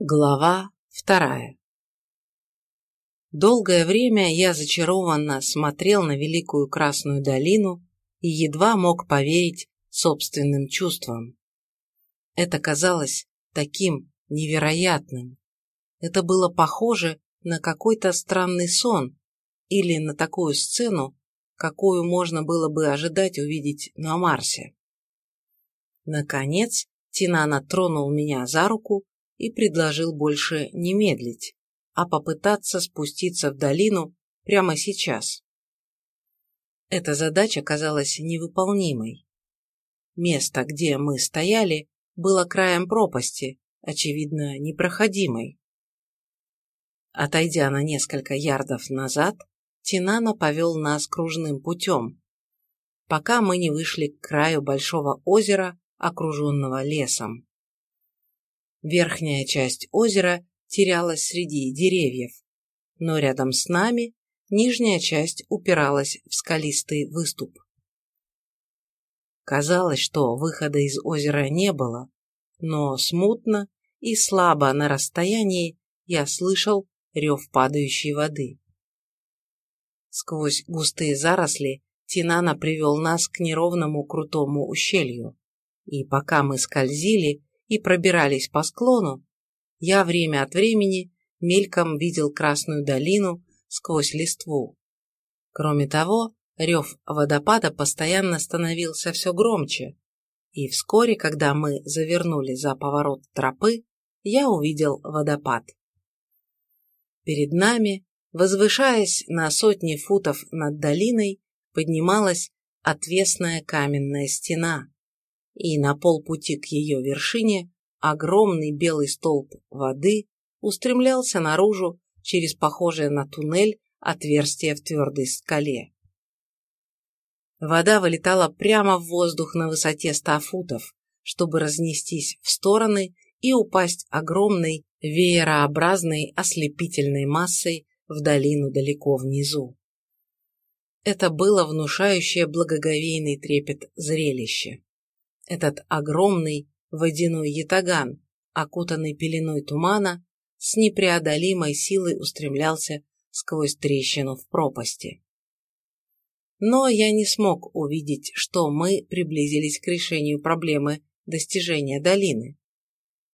Глава вторая Долгое время я зачарованно смотрел на Великую Красную долину и едва мог поверить собственным чувствам. Это казалось таким невероятным. Это было похоже на какой-то странный сон или на такую сцену, какую можно было бы ожидать увидеть на Марсе. Наконец, Тинана тронул меня за руку и предложил больше не медлить, а попытаться спуститься в долину прямо сейчас. Эта задача казалась невыполнимой. Место, где мы стояли, было краем пропасти, очевидно, непроходимой. Отойдя на несколько ярдов назад, Тинана повел нас кружным путем, пока мы не вышли к краю большого озера, окруженного лесом. Верхняя часть озера терялась среди деревьев, но рядом с нами нижняя часть упиралась в скалистый выступ. Казалось, что выхода из озера не было, но смутно и слабо на расстоянии я слышал рев падающей воды. Сквозь густые заросли Тинана привел нас к неровному крутому ущелью, и пока мы скользили, и пробирались по склону, я время от времени мельком видел Красную долину сквозь листву. Кроме того, рев водопада постоянно становился все громче, и вскоре, когда мы завернули за поворот тропы, я увидел водопад. Перед нами, возвышаясь на сотни футов над долиной, поднималась отвесная каменная стена, и на полпути к ее вершине огромный белый столб воды устремлялся наружу через похожее на туннель отверстие в твердой скале. Вода вылетала прямо в воздух на высоте ста футов, чтобы разнестись в стороны и упасть огромной веерообразной ослепительной массой в долину далеко внизу. Это было внушающее благоговейный трепет зрелище. Этот огромный водяной ятаган, окутанный пеленой тумана, с непреодолимой силой устремлялся сквозь трещину в пропасти. Но я не смог увидеть, что мы приблизились к решению проблемы достижения долины,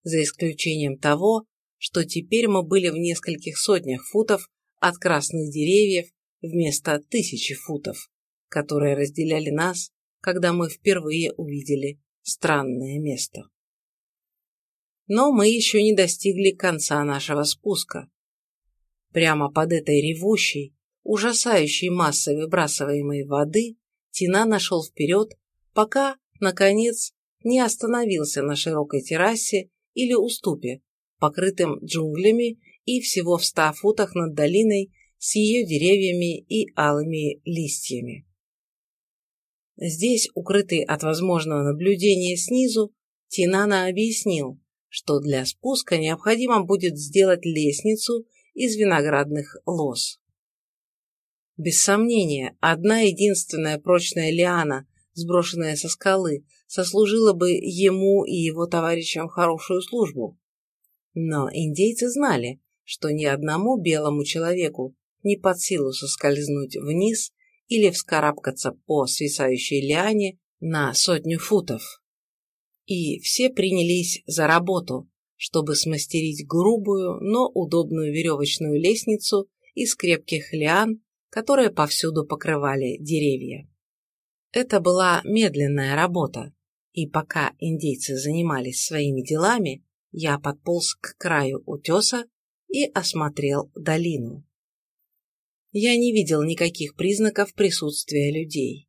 за исключением того, что теперь мы были в нескольких сотнях футов от красных деревьев вместо тысячи футов, которые разделяли нас, когда мы впервые увидели странное место. Но мы еще не достигли конца нашего спуска. Прямо под этой ревущей, ужасающей массой выбрасываемой воды Тина нашел вперед, пока, наконец, не остановился на широкой террасе или уступе, покрытым джунглями и всего в ста футах над долиной с ее деревьями и алыми листьями. Здесь, укрытый от возможного наблюдения снизу, Тинана объяснил, что для спуска необходимо будет сделать лестницу из виноградных лоз. Без сомнения, одна единственная прочная лиана, сброшенная со скалы, сослужила бы ему и его товарищам хорошую службу. Но индейцы знали, что ни одному белому человеку не под силу соскользнуть вниз или вскарабкаться по свисающей лиане на сотню футов. И все принялись за работу, чтобы смастерить грубую, но удобную веревочную лестницу из крепких лиан, которые повсюду покрывали деревья. Это была медленная работа, и пока индейцы занимались своими делами, я подполз к краю утеса и осмотрел долину я не видел никаких признаков присутствия людей.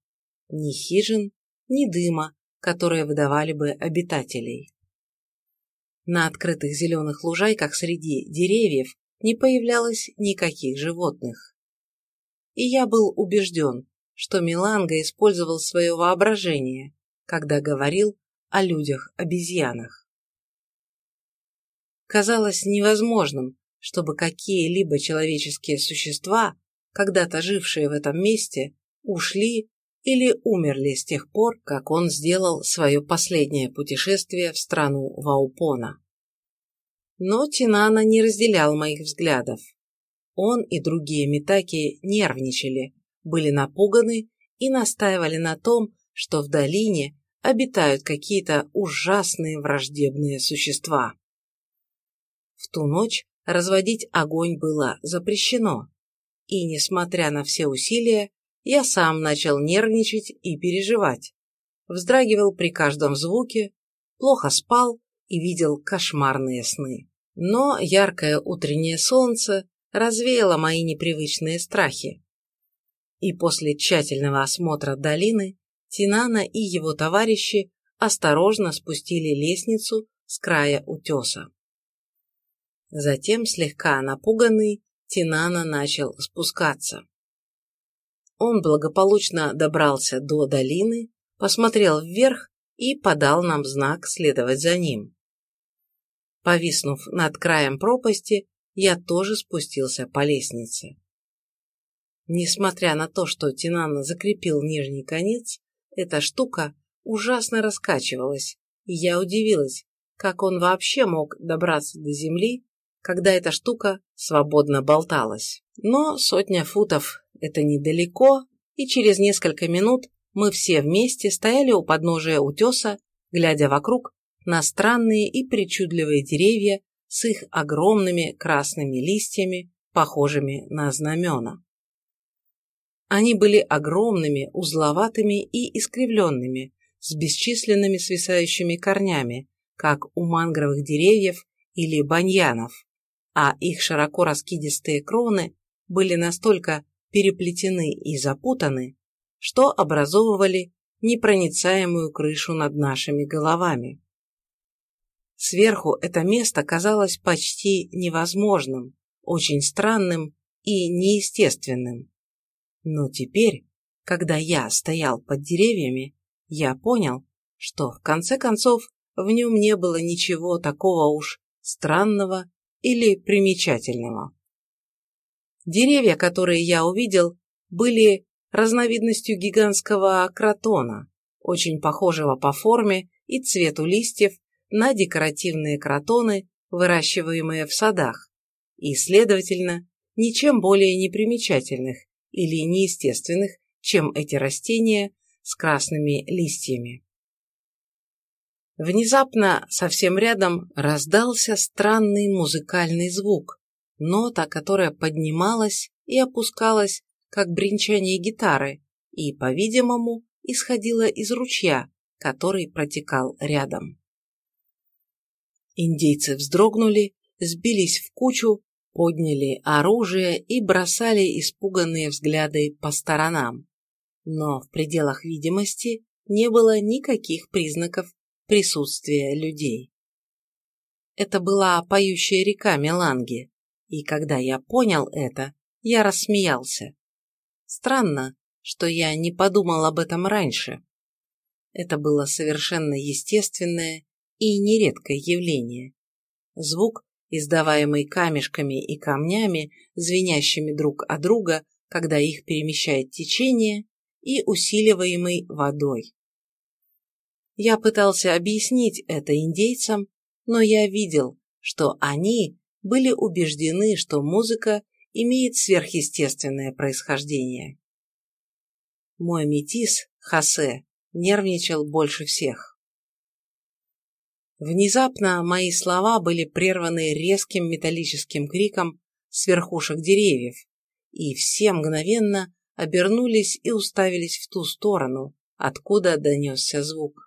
Ни хижин, ни дыма, которые выдавали бы обитателей. На открытых зеленых лужайках среди деревьев не появлялось никаких животных. И я был убежден, что Миланга использовал свое воображение, когда говорил о людях-обезьянах. Казалось невозможным, чтобы какие-либо человеческие существа когда-то жившие в этом месте, ушли или умерли с тех пор, как он сделал свое последнее путешествие в страну Ваупона. Но Тинана не разделял моих взглядов. Он и другие Митаки нервничали, были напуганы и настаивали на том, что в долине обитают какие-то ужасные враждебные существа. В ту ночь разводить огонь было запрещено, и, несмотря на все усилия, я сам начал нервничать и переживать. Вздрагивал при каждом звуке, плохо спал и видел кошмарные сны. Но яркое утреннее солнце развеяло мои непривычные страхи. И после тщательного осмотра долины Тинана и его товарищи осторожно спустили лестницу с края утеса. Затем, слегка напуганный, Тинана начал спускаться. Он благополучно добрался до долины, посмотрел вверх и подал нам знак следовать за ним. Повиснув над краем пропасти, я тоже спустился по лестнице. Несмотря на то, что Тинана закрепил нижний конец, эта штука ужасно раскачивалась, и я удивилась, как он вообще мог добраться до земли, когда эта штука свободно болталась. Но сотня футов – это недалеко, и через несколько минут мы все вместе стояли у подножия утеса, глядя вокруг на странные и причудливые деревья с их огромными красными листьями, похожими на знамена. Они были огромными, узловатыми и искривленными, с бесчисленными свисающими корнями, как у мангровых деревьев или баньянов, а их широко раскидистые кроны были настолько переплетены и запутаны, что образовывали непроницаемую крышу над нашими головами. Сверху это место казалось почти невозможным, очень странным и неестественным. Но теперь, когда я стоял под деревьями, я понял, что в конце концов в нем не было ничего такого уж странного или примечательного. Деревья, которые я увидел, были разновидностью гигантского кротона, очень похожего по форме и цвету листьев на декоративные кротоны, выращиваемые в садах, и, следовательно, ничем более непримечательных или неестественных, чем эти растения с красными листьями. Внезапно, совсем рядом, раздался странный музыкальный звук, нота, которая поднималась и опускалась, как бренчание гитары, и, по-видимому, исходила из ручья, который протекал рядом. Индейцы вздрогнули, сбились в кучу, подняли оружие и бросали испуганные взгляды по сторонам. Но в пределах видимости не было никаких признаков присутствия людей. Это была поющая река Меланги, и когда я понял это, я рассмеялся. Странно, что я не подумал об этом раньше. Это было совершенно естественное и нередкое явление. Звук, издаваемый камешками и камнями, звенящими друг о друга, когда их перемещает течение, и усиливаемый водой. Я пытался объяснить это индейцам, но я видел, что они были убеждены, что музыка имеет сверхъестественное происхождение. Мой метис, Хосе, нервничал больше всех. Внезапно мои слова были прерваны резким металлическим криком с верхушек деревьев, и все мгновенно обернулись и уставились в ту сторону, откуда донесся звук.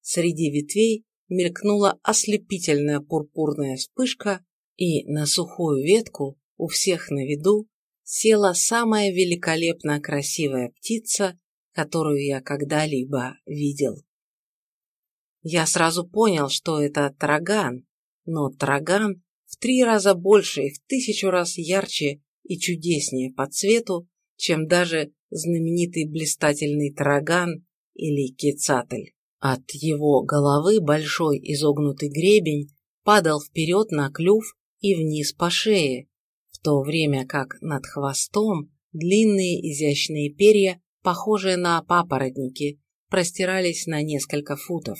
Среди ветвей мелькнула ослепительная пурпурная вспышка, и на сухую ветку, у всех на виду, села самая великолепно красивая птица, которую я когда-либо видел. Я сразу понял, что это траган, но траган в три раза больше и в тысячу раз ярче и чудеснее по цвету, чем даже знаменитый блистательный траган или кецатль. От его головы большой изогнутый гребень падал вперед на клюв и вниз по шее, в то время как над хвостом длинные изящные перья, похожие на папоротники, простирались на несколько футов.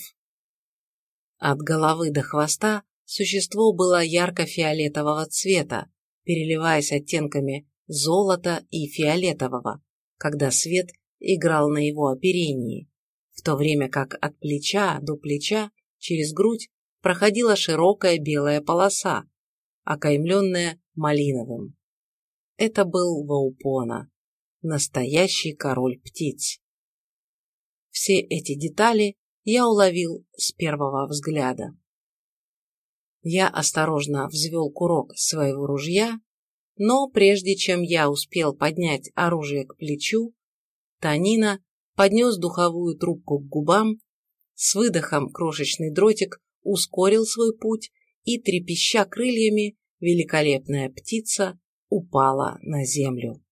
От головы до хвоста существо было ярко-фиолетового цвета, переливаясь оттенками золота и фиолетового, когда свет играл на его оперении, в то время как от плеча до плеча через грудь проходила широкая белая полоса, окаймленная малиновым. Это был Ваупона, настоящий король птиц. Все эти детали я уловил с первого взгляда. Я осторожно взвел курок своего ружья, но прежде чем я успел поднять оружие к плечу, Танина поднес духовую трубку к губам, с выдохом крошечный дротик ускорил свой путь и, трепеща крыльями, великолепная птица упала на землю.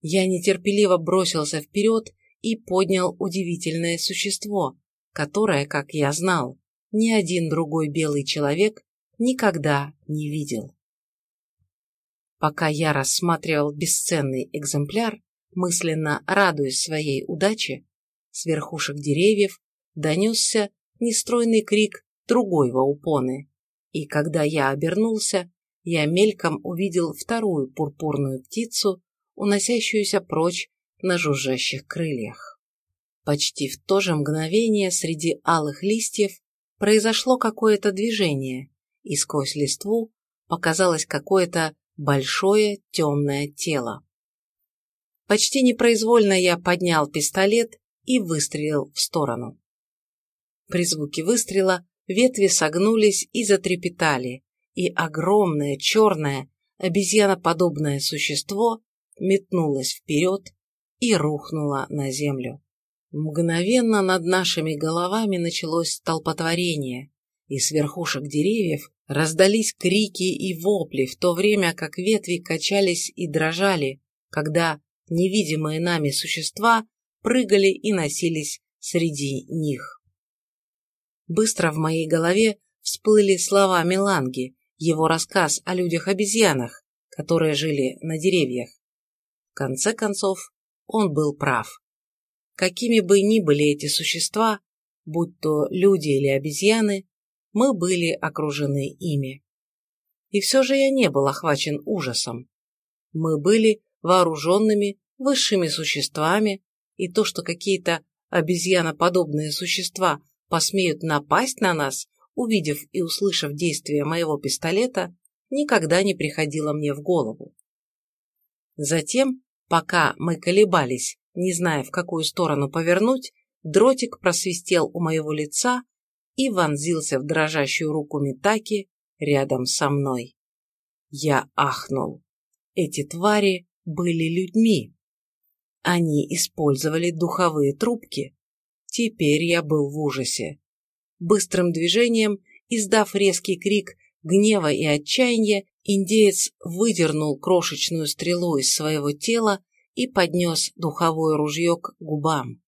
Я нетерпеливо бросился вперед и поднял удивительное существо, которое, как я знал, ни один другой белый человек никогда не видел. Пока я рассматривал бесценный экземпляр, мысленно радуясь своей удаче, с верхушек деревьев донесся нестройный крик другой ваупоны, и когда я обернулся, я мельком увидел вторую пурпурную птицу, уносящуюся прочь на жужжащих крыльях. Почти в то же мгновение среди алых листьев произошло какое-то движение, и сквозь листву показалось какое-то большое темное тело. Почти непроизвольно я поднял пистолет и выстрелил в сторону. При звуке выстрела ветви согнулись и затрепетали, и огромное черное обезьяноподобное существо метнулось вперед и рухнуло на землю. Мгновенно над нашими головами началось столпотворение, и с верхушек деревьев раздались крики и вопли, в то время как ветви качались и дрожали, когда невидимые нами существа прыгали и носились среди них. Быстро в моей голове всплыли слова Меланги, его рассказ о людях-обезьянах, которые жили на деревьях. В конце концов, он был прав. Какими бы ни были эти существа, будь то люди или обезьяны, мы были окружены ими. И все же я не был охвачен ужасом. Мы были вооруженными высшими существами, и то, что какие-то обезьяноподобные существа посмеют напасть на нас, увидев и услышав действия моего пистолета, никогда не приходило мне в голову. Затем, пока мы колебались, не зная, в какую сторону повернуть, дротик просвистел у моего лица и вонзился в дрожащую руку Митаки рядом со мной. Я ахнул. Эти твари были людьми. Они использовали духовые трубки. Теперь я был в ужасе. Быстрым движением, издав резкий крик гнева и отчаяния, индеец выдернул крошечную стрелу из своего тела и поднес духовое ружье к губам.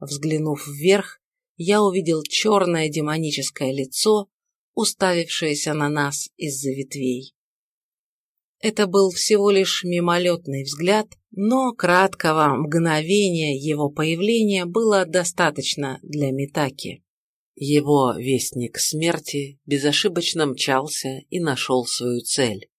Взглянув вверх, я увидел черное демоническое лицо, уставившееся на нас из-за ветвей. Это был всего лишь мимолетный взгляд, но краткого мгновения его появления было достаточно для Митаки. Его вестник смерти безошибочно мчался и нашел свою цель.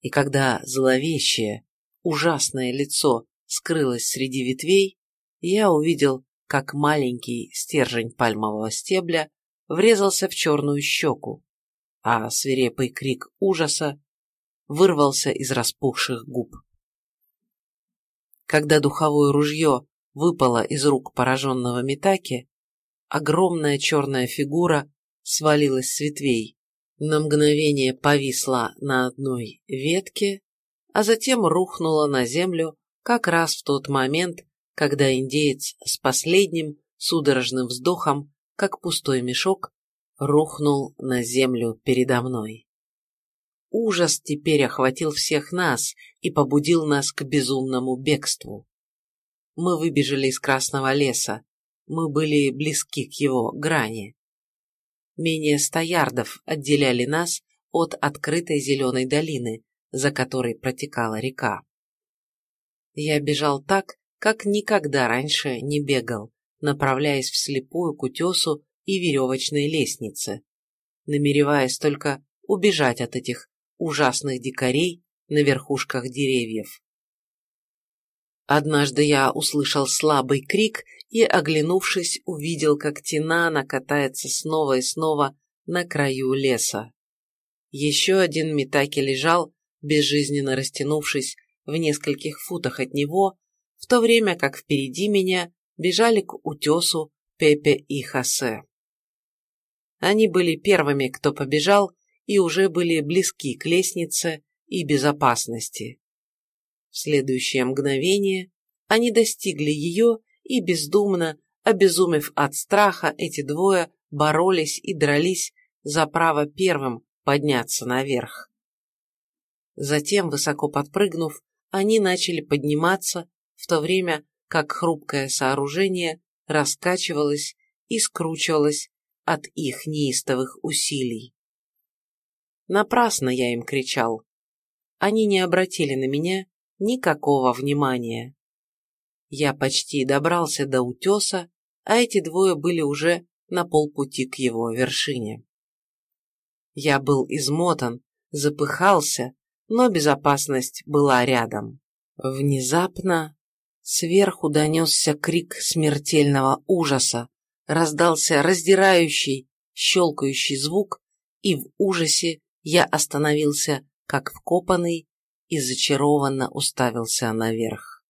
И когда зловещее, ужасное лицо скрылось среди ветвей, я увидел, как маленький стержень пальмового стебля врезался в черную щеку, а свирепый крик ужаса вырвался из распухших губ. Когда духовое ружье выпало из рук пораженного Митаки, огромная черная фигура свалилась с ветвей, на мгновение повисла на одной ветке, а затем рухнула на землю как раз в тот момент, когда индеец с последним судорожным вздохом, как пустой мешок, рухнул на землю передо мной. Ужас теперь охватил всех нас и побудил нас к безумному бегству. Мы выбежали из Красного леса, мы были близки к его грани. Менее ста ярдов отделяли нас от открытой зеленой долины, за которой протекала река. Я бежал так, как никогда раньше не бегал, направляясь вслепую к утесу и веревочной лестнице. намереваясь только убежать от этих ужасных дикарей на верхушках деревьев. Однажды я услышал слабый крик и, оглянувшись, увидел, как Тинана катается снова и снова на краю леса. Еще один Митаки лежал, безжизненно растянувшись в нескольких футах от него, в то время как впереди меня бежали к утесу Пепе и Хосе. Они были первыми, кто побежал, и уже были близки к лестнице и безопасности. В следующее мгновение они достигли ее и бездумно, обезумев от страха, эти двое боролись и дрались за право первым подняться наверх. Затем, высоко подпрыгнув, они начали подниматься, в то время как хрупкое сооружение раскачивалось и скручивалось от их неистовых усилий. Напрасно я им кричал. Они не обратили на меня никакого внимания. Я почти добрался до утеса, а эти двое были уже на полпути к его вершине. Я был измотан, запыхался, но безопасность была рядом. Внезапно сверху донесся крик смертельного ужаса, раздался раздирающий, щелкающий звук, и в ужасе я остановился, как вкопанный, и зачарованно уставился наверх.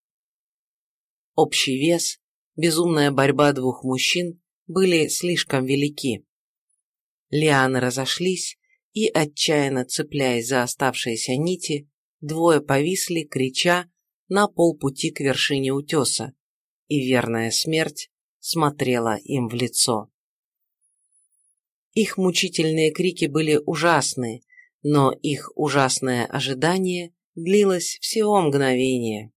Общий вес, безумная борьба двух мужчин были слишком велики. Лианы разошлись, и, отчаянно цепляясь за оставшиеся нити, двое повисли, крича, на полпути к вершине утеса, и верная смерть смотрела им в лицо. Их мучительные крики были ужасны, но их ужасное ожидание длилось всего мгновение.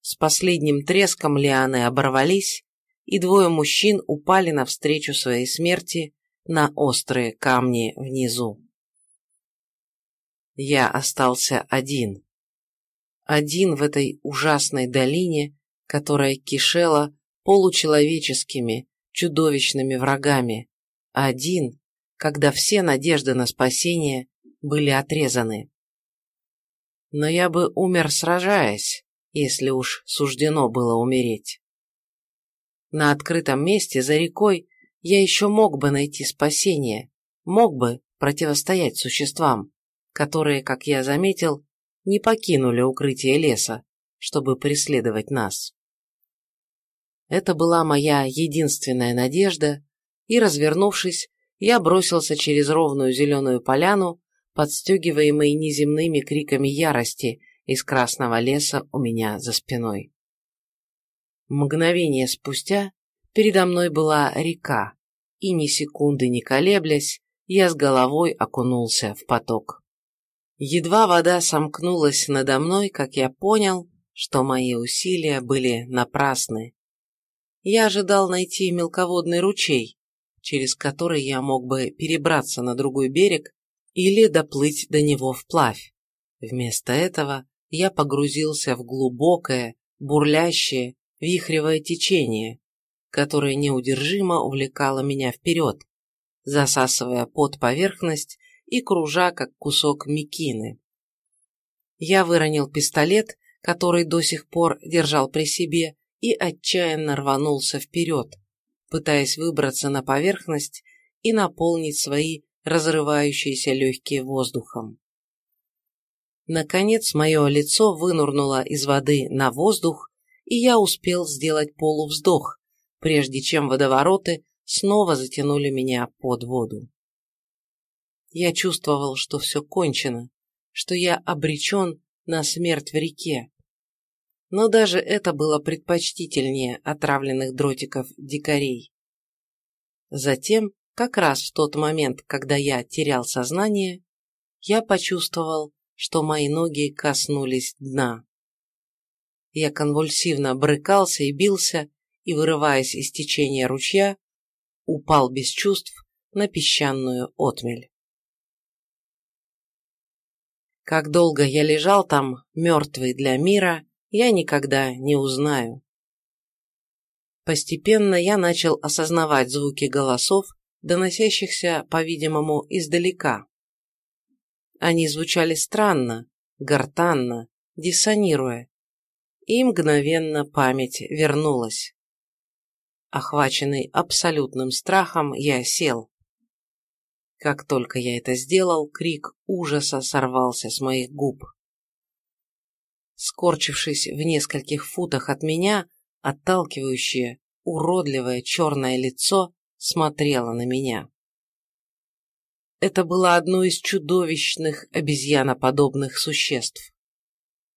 С последним треском лианы оборвались, и двое мужчин упали навстречу своей смерти на острые камни внизу. Я остался один. Один в этой ужасной долине, которая кишела получеловеческими, чудовищными врагами. Один, когда все надежды на спасение были отрезаны. Но я бы умер сражаясь, если уж суждено было умереть. На открытом месте за рекой я еще мог бы найти спасение, мог бы противостоять существам, которые, как я заметил, не покинули укрытие леса, чтобы преследовать нас. Это была моя единственная надежда, и, развернувшись, я бросился через ровную зеленую поляну, подстегиваемый неземными криками ярости из красного леса у меня за спиной. Мгновение спустя передо мной была река, и ни секунды не колеблясь, я с головой окунулся в поток. Едва вода сомкнулась надо мной, как я понял, что мои усилия были напрасны. Я ожидал найти мелководный ручей, через который я мог бы перебраться на другой берег или доплыть до него вплавь. Вместо этого я погрузился в глубокое, бурлящее, вихревое течение, которое неудержимо увлекало меня вперед, засасывая под поверхность и кружа, как кусок мекины. Я выронил пистолет, который до сих пор держал при себе, и отчаянно рванулся вперед, пытаясь выбраться на поверхность и наполнить свои разрывающиеся легкие воздухом. Наконец мое лицо вынурнуло из воды на воздух, и я успел сделать полувздох, прежде чем водовороты снова затянули меня под воду. Я чувствовал, что все кончено, что я обречен на смерть в реке. Но даже это было предпочтительнее отравленных дротиков дикарей. Затем, как раз в тот момент, когда я терял сознание, я почувствовал, что мои ноги коснулись дна. Я конвульсивно брыкался и бился, и, вырываясь из течения ручья, упал без чувств на песчаную отмель. Как долго я лежал там, мертвый для мира, я никогда не узнаю. Постепенно я начал осознавать звуки голосов, доносящихся, по-видимому, издалека. Они звучали странно, гортанно, диссонируя, и мгновенно память вернулась. Охваченный абсолютным страхом, я сел. Как только я это сделал, крик ужаса сорвался с моих губ. Скорчившись в нескольких футах от меня, отталкивающее, уродливое черное лицо смотрело на меня. Это было одно из чудовищных обезьяноподобных существ.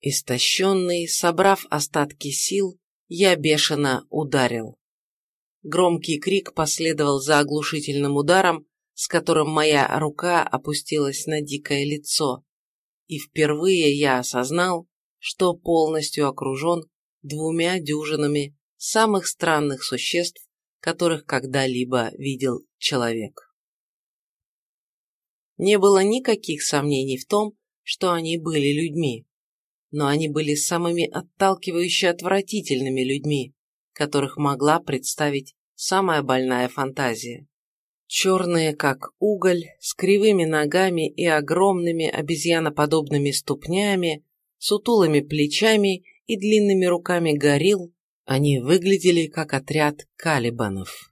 Истощенный, собрав остатки сил, я бешено ударил. Громкий крик последовал за оглушительным ударом, с которым моя рука опустилась на дикое лицо, и впервые я осознал, что полностью окружен двумя дюжинами самых странных существ, которых когда-либо видел человек. Не было никаких сомнений в том, что они были людьми, но они были самыми отталкивающе отвратительными людьми, которых могла представить самая больная фантазия. Черные, как уголь, с кривыми ногами и огромными обезьяноподобными ступнями, сутулыми плечами и длинными руками горил, они выглядели как отряд калибанов.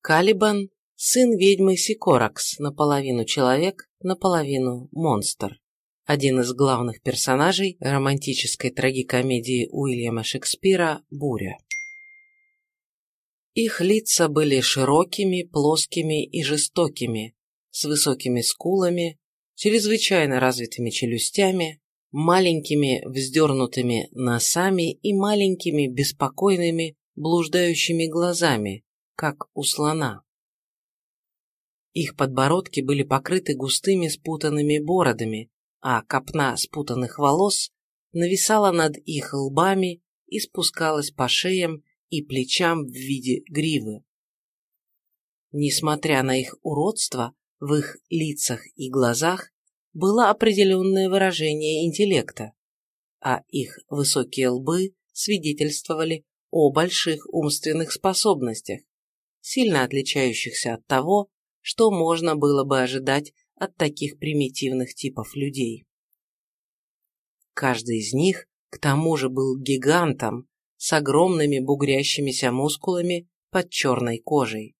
Калибан – сын ведьмы Сикоракс, наполовину человек, наполовину монстр. Один из главных персонажей романтической трагикомедии Уильяма Шекспира «Буря». Их лица были широкими, плоскими и жестокими, с высокими скулами, чрезвычайно развитыми челюстями, маленькими вздернутыми носами и маленькими беспокойными блуждающими глазами, как у слона. Их подбородки были покрыты густыми спутанными бородами, а копна спутанных волос нависала над их лбами и спускалась по шеям и плечам в виде гривы. Несмотря на их уродство, в их лицах и глазах было определенное выражение интеллекта, а их высокие лбы свидетельствовали о больших умственных способностях, сильно отличающихся от того, что можно было бы ожидать от таких примитивных типов людей. Каждый из них, к тому же, был гигантом с огромными бугрящимися мускулами под черной кожей.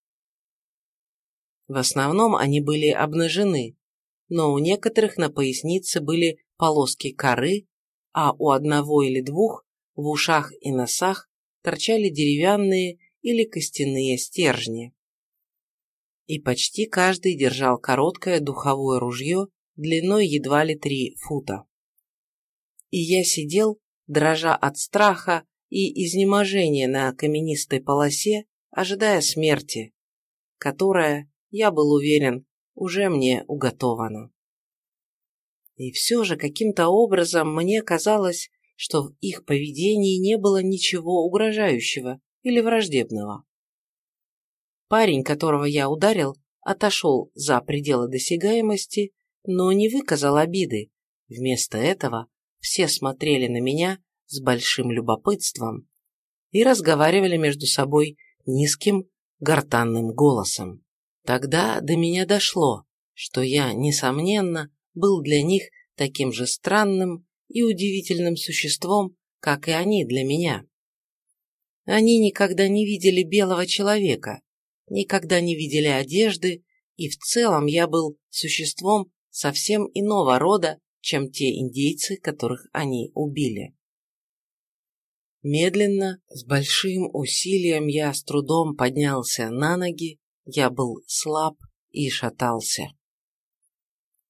В основном они были обнажены, но у некоторых на пояснице были полоски коры, а у одного или двух в ушах и носах торчали деревянные или костяные стержни. И почти каждый держал короткое духовое ружье длиной едва ли три фута. И я сидел, дрожа от страха и изнеможения на каменистой полосе, ожидая смерти, которая, я был уверен, уже мне уготовано. И все же каким-то образом мне казалось, что в их поведении не было ничего угрожающего или враждебного. Парень, которого я ударил, отошел за пределы досягаемости, но не выказал обиды. Вместо этого все смотрели на меня с большим любопытством и разговаривали между собой низким гортанным голосом. Тогда до меня дошло, что я, несомненно, был для них таким же странным и удивительным существом, как и они для меня. Они никогда не видели белого человека, никогда не видели одежды, и в целом я был существом совсем иного рода, чем те индейцы, которых они убили. Медленно, с большим усилием я с трудом поднялся на ноги я был слаб и шатался.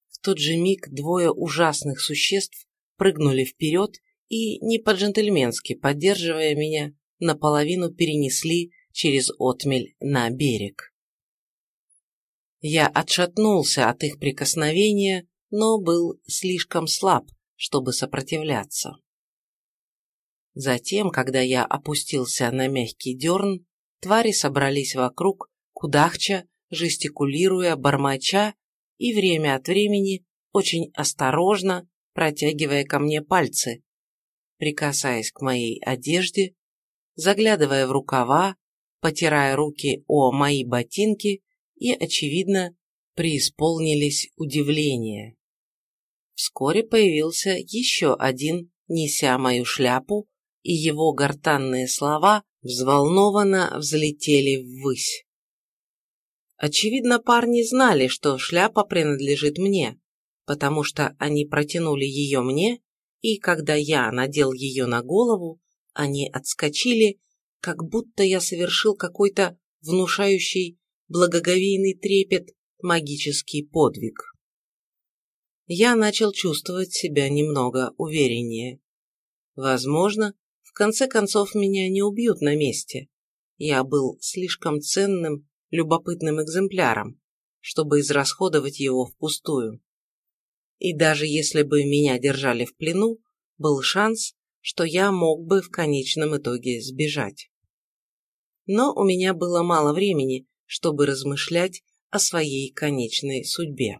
В тот же миг двое ужасных существ прыгнули вперед и, не по-джентльменски поддерживая меня, наполовину перенесли через отмель на берег. Я отшатнулся от их прикосновения, но был слишком слаб, чтобы сопротивляться. Затем, когда я опустился на мягкий дерн, твари собрались вокруг кудахча, жестикулируя, бормоча и время от времени очень осторожно протягивая ко мне пальцы, прикасаясь к моей одежде, заглядывая в рукава, потирая руки о мои ботинки и, очевидно, преисполнились удивления. Вскоре появился еще один, неся мою шляпу, и его гортанные слова взволнованно взлетели ввысь. Очевидно, парни знали, что шляпа принадлежит мне, потому что они протянули ее мне, и когда я надел ее на голову, они отскочили, как будто я совершил какой-то внушающий благоговейный трепет магический подвиг. Я начал чувствовать себя немного увереннее. Возможно, в конце концов меня не убьют на месте. Я был слишком ценным, любопытным экземпляром, чтобы израсходовать его впустую. И даже если бы меня держали в плену, был шанс, что я мог бы в конечном итоге сбежать. Но у меня было мало времени, чтобы размышлять о своей конечной судьбе.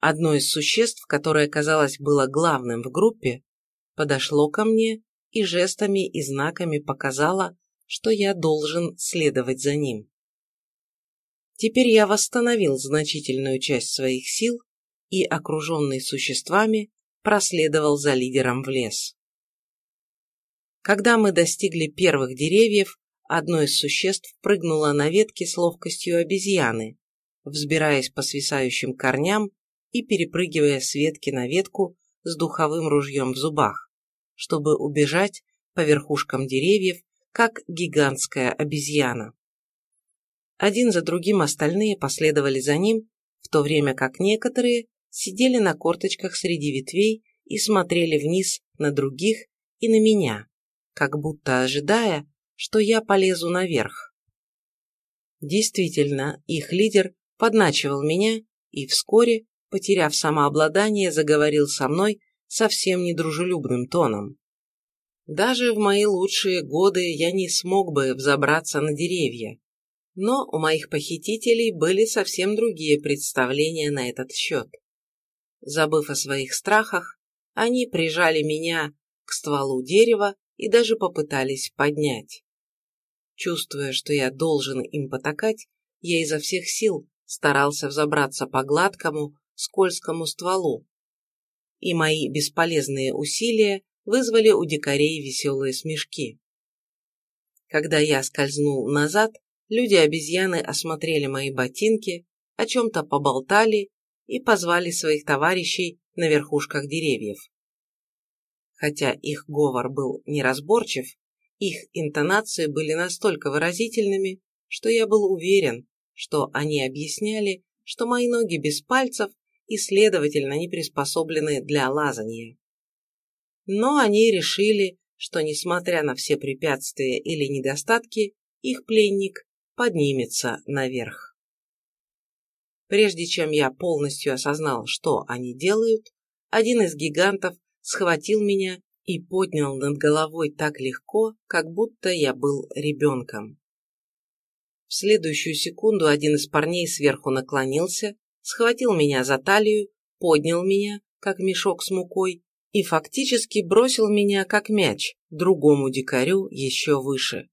Одно из существ, которое, казалось, было главным в группе, подошло ко мне и жестами и знаками показало, что я должен следовать за ним. Теперь я восстановил значительную часть своих сил и, окруженный существами, проследовал за лидером в лес. Когда мы достигли первых деревьев, одно из существ прыгнуло на ветки с ловкостью обезьяны, взбираясь по свисающим корням и перепрыгивая с ветки на ветку с духовым ружьем в зубах, чтобы убежать по верхушкам деревьев, как гигантская обезьяна. Один за другим остальные последовали за ним, в то время как некоторые сидели на корточках среди ветвей и смотрели вниз на других и на меня, как будто ожидая, что я полезу наверх. Действительно, их лидер подначивал меня, и вскоре, потеряв самообладание, заговорил со мной совсем недружелюбным тоном. Даже в мои лучшие годы я не смог бы взобраться на деревья, но у моих похитителей были совсем другие представления на этот счет. Забыв о своих страхах, они прижали меня к стволу дерева и даже попытались поднять. Чувствуя, что я должен им потакать, я изо всех сил старался взобраться по гладкому, скользкому стволу. И мои бесполезные усилия вызвали у дикарей веселые смешки. Когда я скользнул назад, люди-обезьяны осмотрели мои ботинки, о чем-то поболтали и позвали своих товарищей на верхушках деревьев. Хотя их говор был неразборчив, их интонации были настолько выразительными, что я был уверен, что они объясняли, что мои ноги без пальцев и, следовательно, не приспособлены для лазания. Но они решили, что, несмотря на все препятствия или недостатки, их пленник поднимется наверх. Прежде чем я полностью осознал, что они делают, один из гигантов схватил меня и поднял над головой так легко, как будто я был ребенком. В следующую секунду один из парней сверху наклонился, схватил меня за талию, поднял меня, как мешок с мукой, и фактически бросил меня, как мяч, другому дикарю еще выше.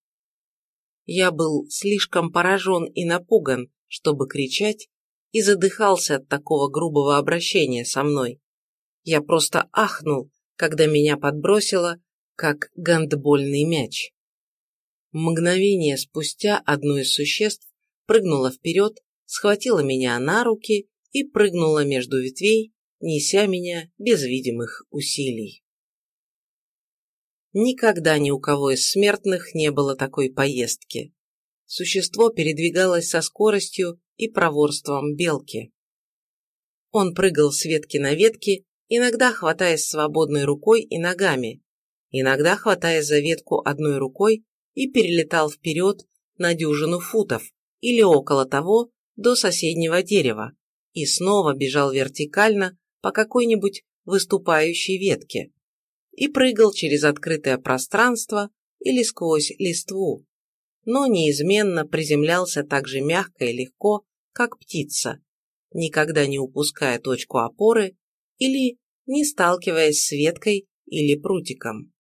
Я был слишком поражен и напуган, чтобы кричать, и задыхался от такого грубого обращения со мной. Я просто ахнул, когда меня подбросило, как гандбольный мяч. Мгновение спустя одно из существ прыгнуло вперед, схватило меня на руки и прыгнуло между ветвей, неся меня без видимых усилий. Никогда ни у кого из смертных не было такой поездки. Существо передвигалось со скоростью и проворством белки. Он прыгал с ветки на ветки, иногда хватаясь свободной рукой и ногами, иногда хватаясь за ветку одной рукой и перелетал вперед на дюжину футов или около того до соседнего дерева и снова бежал вертикально по какой-нибудь выступающей ветке и прыгал через открытое пространство или сквозь листву, но неизменно приземлялся так же мягко и легко, как птица, никогда не упуская точку опоры или не сталкиваясь с веткой или прутиком.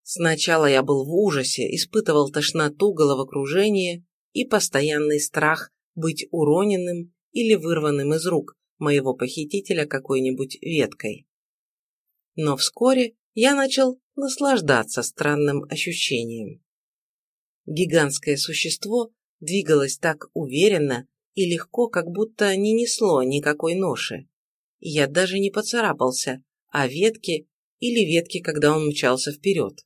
Сначала я был в ужасе, испытывал тошноту, головокружение и постоянный страх быть уроненным или вырванным из рук моего похитителя какой-нибудь веткой. Но вскоре я начал наслаждаться странным ощущением. Гигантское существо двигалось так уверенно и легко, как будто не несло никакой ноши. Я даже не поцарапался, а ветки или ветки, когда он мчался вперед.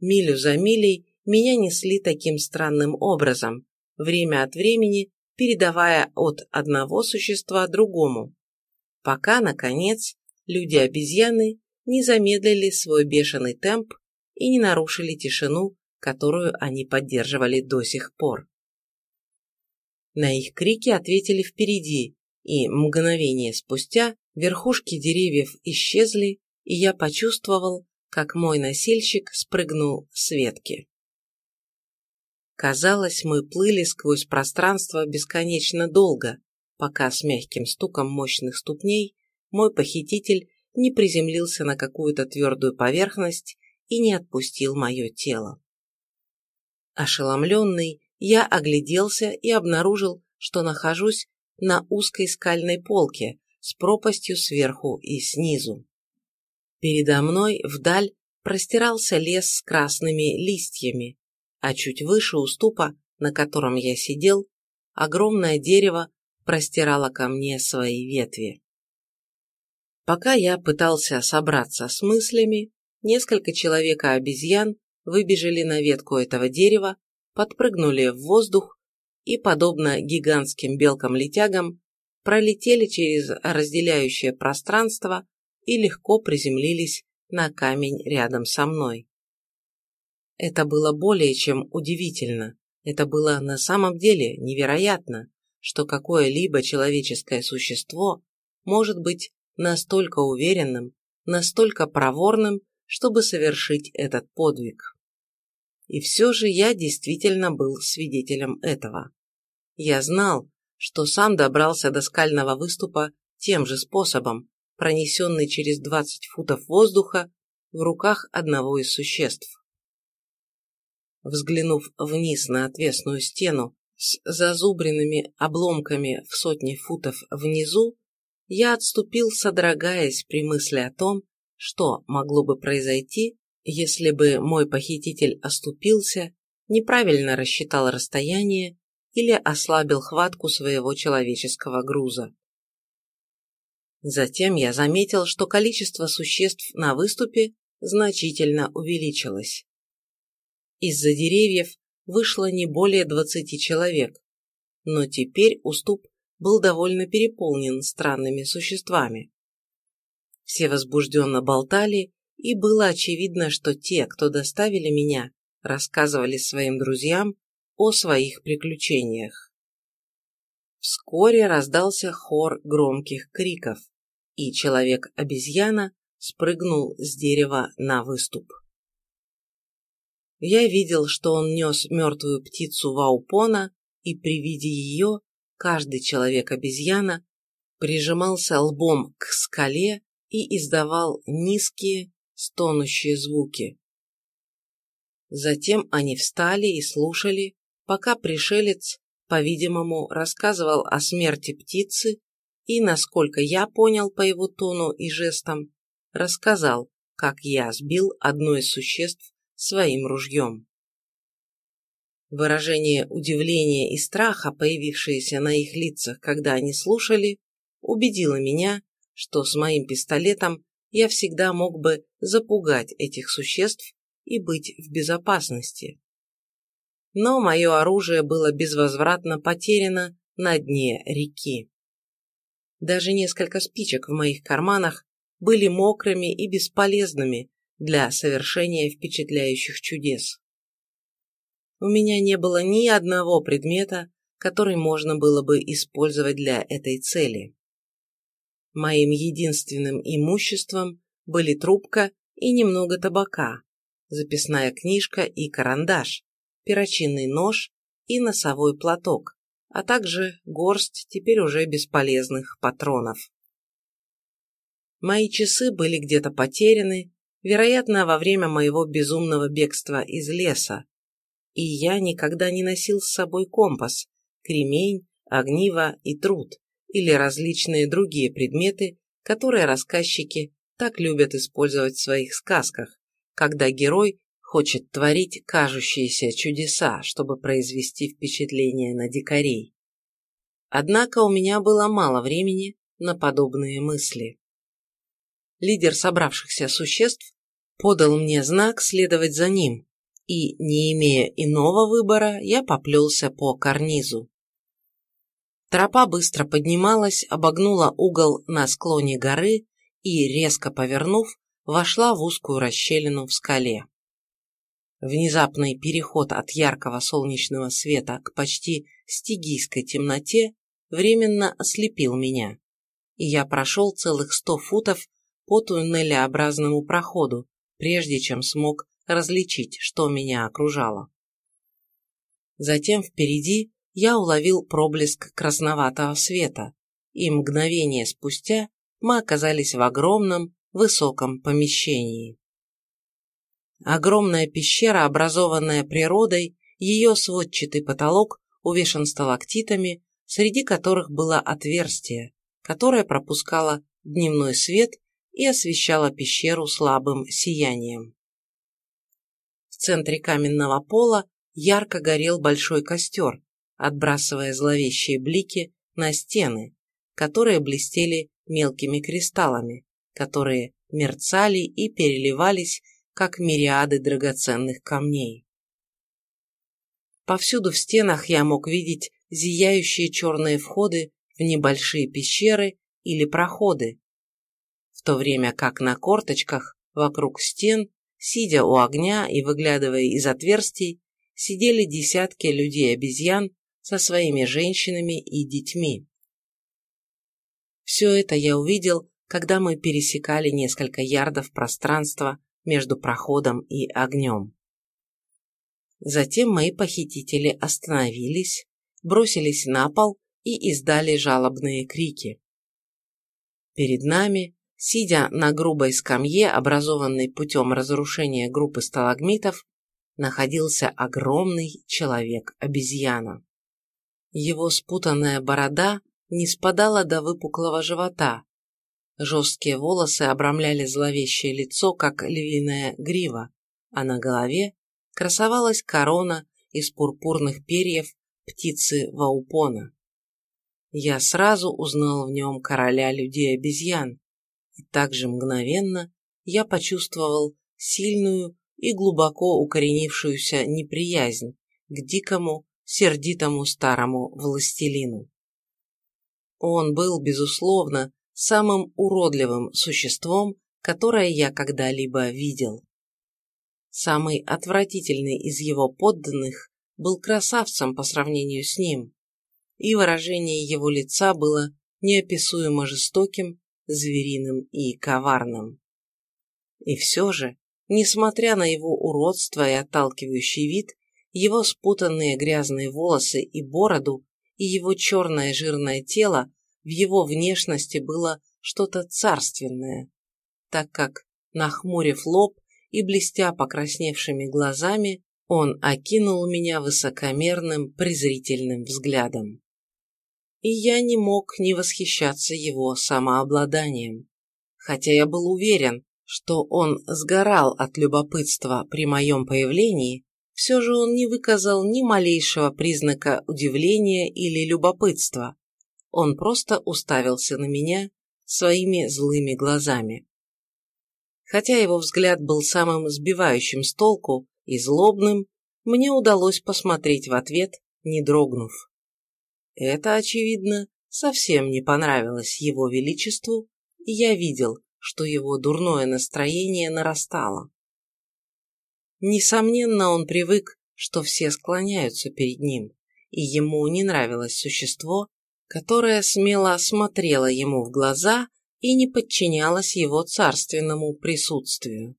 Милю за милей меня несли таким странным образом, время от времени передавая от одного существа другому, пока, наконец, люди-обезьяны не замедлили свой бешеный темп и не нарушили тишину, которую они поддерживали до сих пор. На их крики ответили впереди, и мгновение спустя верхушки деревьев исчезли, и я почувствовал, как мой носильщик спрыгнул с ветки. Казалось, мы плыли сквозь пространство бесконечно долго, пока с мягким стуком мощных ступней мой похититель не приземлился на какую-то твердую поверхность и не отпустил мое тело. Ошеломленный, я огляделся и обнаружил, что нахожусь на узкой скальной полке с пропастью сверху и снизу. Передо мной вдаль простирался лес с красными листьями, а чуть выше уступа, на котором я сидел, огромное дерево простирало ко мне свои ветви. Пока я пытался собраться с мыслями, несколько человека-обезьян выбежали на ветку этого дерева, подпрыгнули в воздух и, подобно гигантским белкам-летягам, пролетели через разделяющее пространство и легко приземлились на камень рядом со мной. Это было более чем удивительно. Это было на самом деле невероятно, что какое-либо человеческое существо может быть настолько уверенным, настолько проворным, чтобы совершить этот подвиг. И все же я действительно был свидетелем этого. Я знал, что сам добрался до скального выступа тем же способом, пронесенный через 20 футов воздуха в руках одного из существ. Взглянув вниз на отвесную стену с зазубренными обломками в сотни футов внизу, я отступил, содрогаясь при мысли о том, что могло бы произойти, если бы мой похититель оступился, неправильно рассчитал расстояние или ослабил хватку своего человеческого груза. Затем я заметил, что количество существ на выступе значительно увеличилось. Из-за деревьев вышло не более двадцати человек, но теперь уступ был довольно переполнен странными существами. Все возбужденно болтали, и было очевидно, что те, кто доставили меня, рассказывали своим друзьям о своих приключениях. Вскоре раздался хор громких криков, и человек-обезьяна спрыгнул с дерева на выступ. Я видел, что он нес мертвую птицу Ваупона, и при виде ее каждый человек-обезьяна прижимался лбом к скале и издавал низкие, стонущие звуки. Затем они встали и слушали, пока пришелец, по-видимому, рассказывал о смерти птицы и, насколько я понял по его тону и жестам, рассказал, как я сбил одно из существ своим ружьем. Выражение удивления и страха, появившееся на их лицах, когда они слушали, убедило меня, что с моим пистолетом я всегда мог бы запугать этих существ и быть в безопасности. Но мое оружие было безвозвратно потеряно на дне реки. Даже несколько спичек в моих карманах были мокрыми и бесполезными для совершения впечатляющих чудес. У меня не было ни одного предмета, который можно было бы использовать для этой цели. Моим единственным имуществом были трубка и немного табака, записная книжка и карандаш, перочинный нож и носовой платок, а также горсть теперь уже бесполезных патронов. Мои часы были где-то потеряны, вероятно, во время моего безумного бегства из леса, и я никогда не носил с собой компас, кремень, огниво и труд, или различные другие предметы, которые рассказчики так любят использовать в своих сказках, когда герой хочет творить кажущиеся чудеса, чтобы произвести впечатление на дикарей. Однако у меня было мало времени на подобные мысли. Лидер собравшихся существ подал мне знак следовать за ним, и, не имея иного выбора, я поплелся по карнизу. Тропа быстро поднималась, обогнула угол на склоне горы и, резко повернув, вошла в узкую расщелину в скале. Внезапный переход от яркого солнечного света к почти стигийской темноте временно ослепил меня, и я прошел целых сто футов по туннелеобразному проходу, прежде чем смог различить, что меня окружало. Затем впереди я уловил проблеск красноватого света, и мгновение спустя мы оказались в огромном, высоком помещении. Огромная пещера, образованная природой, ее сводчатый потолок увешан сталактитами, среди которых было отверстие, которое пропускало дневной свет и освещало пещеру слабым сиянием. В центре каменного пола ярко горел большой костер, отбрасывая зловещие блики на стены, которые блестели мелкими кристаллами, которые мерцали и переливались, как мириады драгоценных камней. Повсюду в стенах я мог видеть зияющие черные входы в небольшие пещеры или проходы, в то время как на корточках вокруг стен, сидя у огня и выглядывая из отверстий, сидели десятки людей-обезьян со своими женщинами и детьми. Все это я увидел, когда мы пересекали несколько ярдов пространства между проходом и огнем. Затем мои похитители остановились, бросились на пол и издали жалобные крики. Перед нами Сидя на грубой скамье, образованной путем разрушения группы сталагмитов, находился огромный человек-обезьяна. Его спутанная борода не спадала до выпуклого живота. Жесткие волосы обрамляли зловещее лицо, как львиная грива, а на голове красовалась корона из пурпурных перьев птицы Ваупона. Я сразу узнал в нем короля людей-обезьян, и также мгновенно я почувствовал сильную и глубоко укоренившуюся неприязнь к дикому, сердитому старому властелину. Он был, безусловно, самым уродливым существом, которое я когда-либо видел. Самый отвратительный из его подданных был красавцем по сравнению с ним, и выражение его лица было неописуемо жестоким звериным и коварным. И все же, несмотря на его уродство и отталкивающий вид, его спутанные грязные волосы и бороду, и его черное жирное тело, в его внешности было что-то царственное, так как, нахмурив лоб и блестя покрасневшими глазами, он окинул меня высокомерным, презрительным взглядом и я не мог не восхищаться его самообладанием. Хотя я был уверен, что он сгорал от любопытства при моем появлении, все же он не выказал ни малейшего признака удивления или любопытства. Он просто уставился на меня своими злыми глазами. Хотя его взгляд был самым сбивающим с толку и злобным, мне удалось посмотреть в ответ, не дрогнув. Это, очевидно, совсем не понравилось его величеству, и я видел, что его дурное настроение нарастало. Несомненно, он привык, что все склоняются перед ним, и ему не нравилось существо, которое смело смотрело ему в глаза и не подчинялось его царственному присутствию.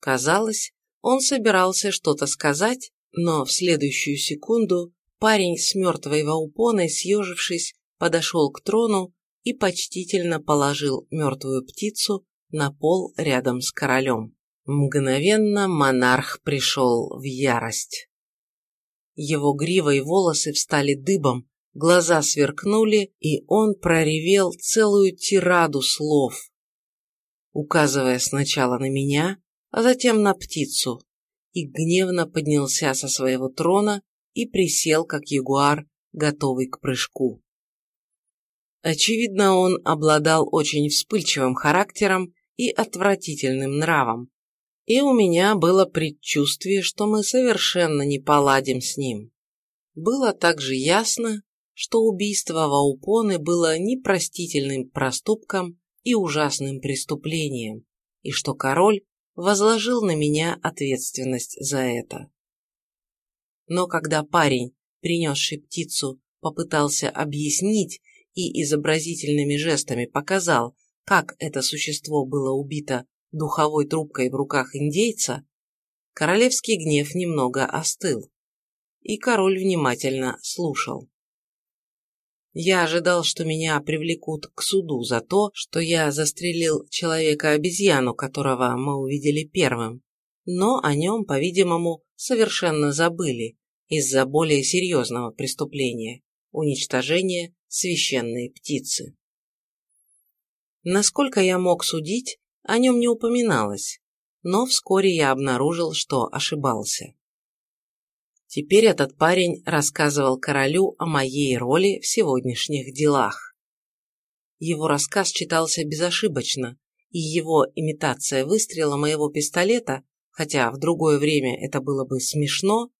Казалось, он собирался что-то сказать, но в следующую секунду Парень с мертвой ваупоной, съежившись, подошел к трону и почтительно положил мертвую птицу на пол рядом с королем. Мгновенно монарх пришел в ярость. Его грива и волосы встали дыбом, глаза сверкнули, и он проревел целую тираду слов, указывая сначала на меня, а затем на птицу, и гневно поднялся со своего трона и присел, как ягуар, готовый к прыжку. Очевидно, он обладал очень вспыльчивым характером и отвратительным нравом, и у меня было предчувствие, что мы совершенно не поладим с ним. Было также ясно, что убийство Ваупоны было непростительным проступком и ужасным преступлением, и что король возложил на меня ответственность за это. Но когда парень, принесший птицу, попытался объяснить и изобразительными жестами показал, как это существо было убито духовой трубкой в руках индейца, королевский гнев немного остыл, и король внимательно слушал. Я ожидал, что меня привлекут к суду за то, что я застрелил человека-обезьяну, которого мы увидели первым, но о нем, по-видимому, совершенно забыли из-за более серьезного преступления – уничтожения священной птицы. Насколько я мог судить, о нем не упоминалось, но вскоре я обнаружил, что ошибался. Теперь этот парень рассказывал королю о моей роли в сегодняшних делах. Его рассказ читался безошибочно, и его имитация выстрела моего пистолета, хотя в другое время это было бы смешно,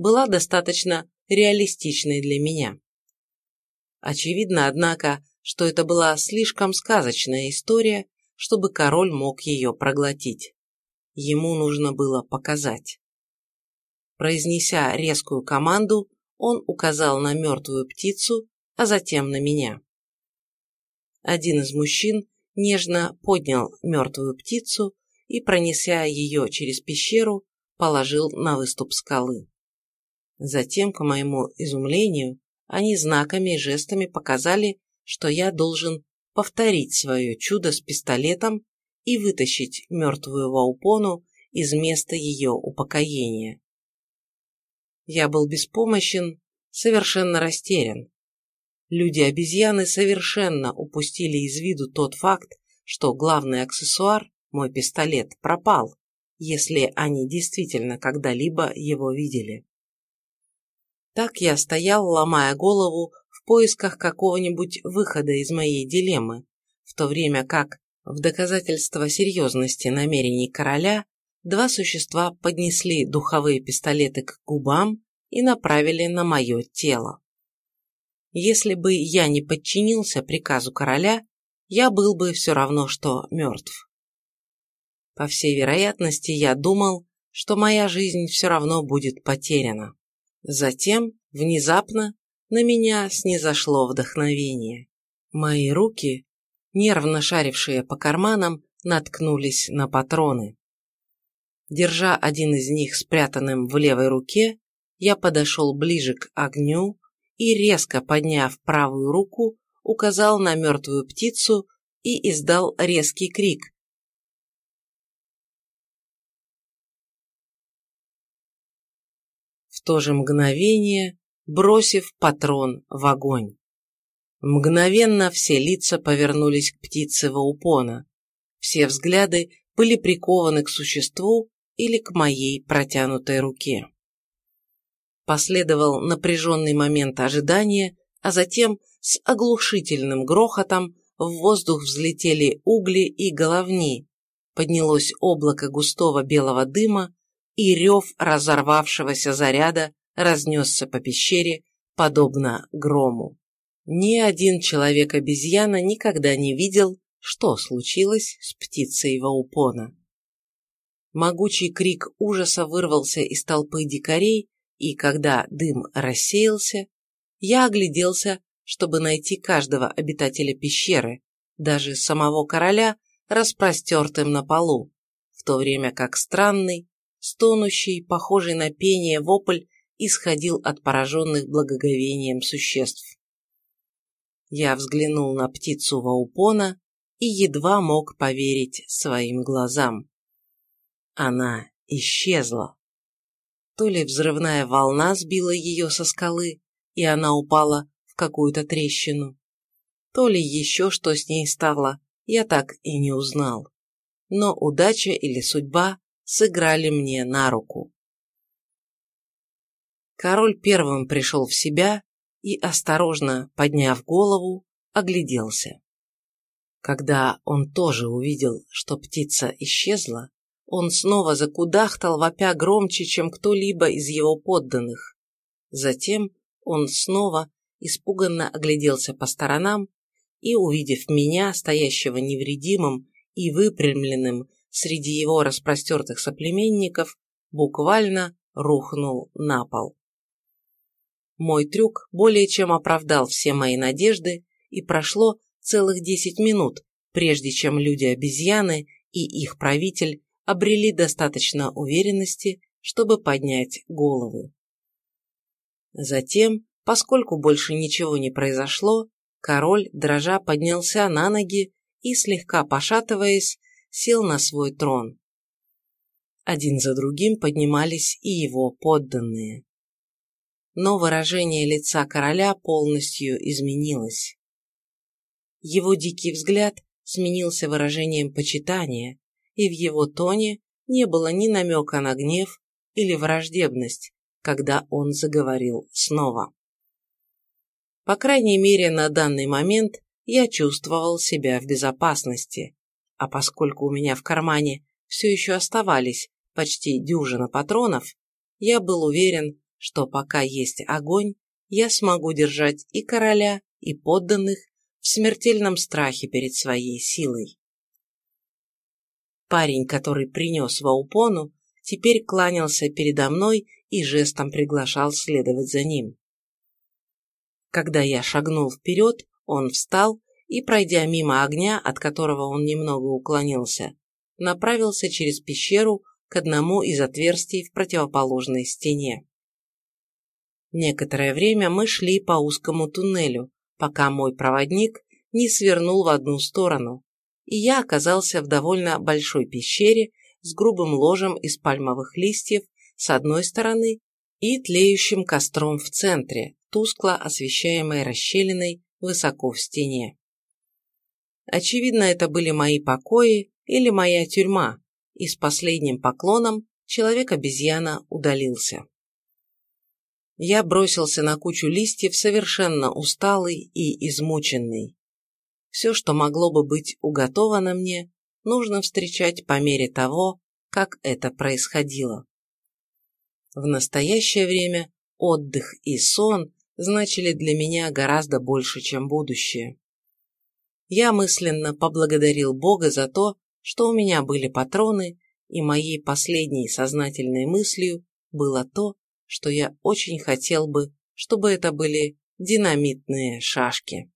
была достаточно реалистичной для меня. Очевидно, однако, что это была слишком сказочная история, чтобы король мог ее проглотить. Ему нужно было показать. Произнеся резкую команду, он указал на мертвую птицу, а затем на меня. Один из мужчин нежно поднял мертвую птицу и, пронеся ее через пещеру, положил на выступ скалы. Затем, к моему изумлению, они знаками и жестами показали, что я должен повторить свое чудо с пистолетом и вытащить мертвую ваупону из места ее упокоения. Я был беспомощен, совершенно растерян. Люди-обезьяны совершенно упустили из виду тот факт, что главный аксессуар, мой пистолет, пропал, если они действительно когда-либо его видели. Так я стоял, ломая голову в поисках какого-нибудь выхода из моей дилеммы, в то время как, в доказательство серьезности намерений короля, два существа поднесли духовые пистолеты к губам и направили на мое тело. Если бы я не подчинился приказу короля, я был бы все равно, что мертв. По всей вероятности, я думал, что моя жизнь все равно будет потеряна. Затем, внезапно, на меня снизошло вдохновение. Мои руки, нервно шарившие по карманам, наткнулись на патроны. Держа один из них спрятанным в левой руке, я подошел ближе к огню и, резко подняв правую руку, указал на мертвую птицу и издал резкий крик. В то же мгновение бросив патрон в огонь. Мгновенно все лица повернулись к птице Ваупона. Все взгляды были прикованы к существу, или к моей протянутой руке. Последовал напряженный момент ожидания, а затем с оглушительным грохотом в воздух взлетели угли и головни, поднялось облако густого белого дыма, и рев разорвавшегося заряда разнесся по пещере, подобно грому. Ни один человек-обезьяна никогда не видел, что случилось с птицей Ваупона. Могучий крик ужаса вырвался из толпы дикарей, и когда дым рассеялся, я огляделся, чтобы найти каждого обитателя пещеры, даже самого короля, распростертым на полу, в то время как странный, стонущий, похожий на пение вопль исходил от пораженных благоговением существ. Я взглянул на птицу Ваупона и едва мог поверить своим глазам. Она исчезла. То ли взрывная волна сбила ее со скалы, и она упала в какую-то трещину, то ли еще что с ней стало, я так и не узнал. Но удача или судьба сыграли мне на руку. Король первым пришел в себя и, осторожно подняв голову, огляделся. Когда он тоже увидел, что птица исчезла, он снова закудахтал, вопя громче, чем кто-либо из его подданных. Затем он снова испуганно огляделся по сторонам и, увидев меня, стоящего невредимым и выпрямленным среди его распростертых соплеменников, буквально рухнул на пол. Мой трюк более чем оправдал все мои надежды, и прошло целых десять минут, прежде чем люди-обезьяны и их правитель обрели достаточно уверенности, чтобы поднять головы. Затем, поскольку больше ничего не произошло, Король, дрожа, поднялся на ноги и, слегка пошатываясь, сел на свой трон. Один за другим поднимались и его подданные. Но выражение лица короля полностью изменилось. Его дикий взгляд сменился выражением почитания, и в его тоне не было ни намека на гнев или враждебность, когда он заговорил снова. По крайней мере, на данный момент я чувствовал себя в безопасности, а поскольку у меня в кармане все еще оставались почти дюжина патронов, я был уверен, что пока есть огонь, я смогу держать и короля, и подданных в смертельном страхе перед своей силой. Парень, который принес Ваупону, теперь кланялся передо мной и жестом приглашал следовать за ним. Когда я шагнул вперед, он встал и, пройдя мимо огня, от которого он немного уклонился, направился через пещеру к одному из отверстий в противоположной стене. Некоторое время мы шли по узкому туннелю, пока мой проводник не свернул в одну сторону, и я оказался в довольно большой пещере с грубым ложем из пальмовых листьев с одной стороны и тлеющим костром в центре, тускло освещаемой расщелиной высоко в стене. Очевидно, это были мои покои или моя тюрьма, и с последним поклоном человек-обезьяна удалился. Я бросился на кучу листьев, совершенно усталый и измученный. Все, что могло бы быть уготовано мне, нужно встречать по мере того, как это происходило. В настоящее время отдых и сон значили для меня гораздо больше, чем будущее. Я мысленно поблагодарил Бога за то, что у меня были патроны, и моей последней сознательной мыслью было то, что я очень хотел бы, чтобы это были динамитные шашки.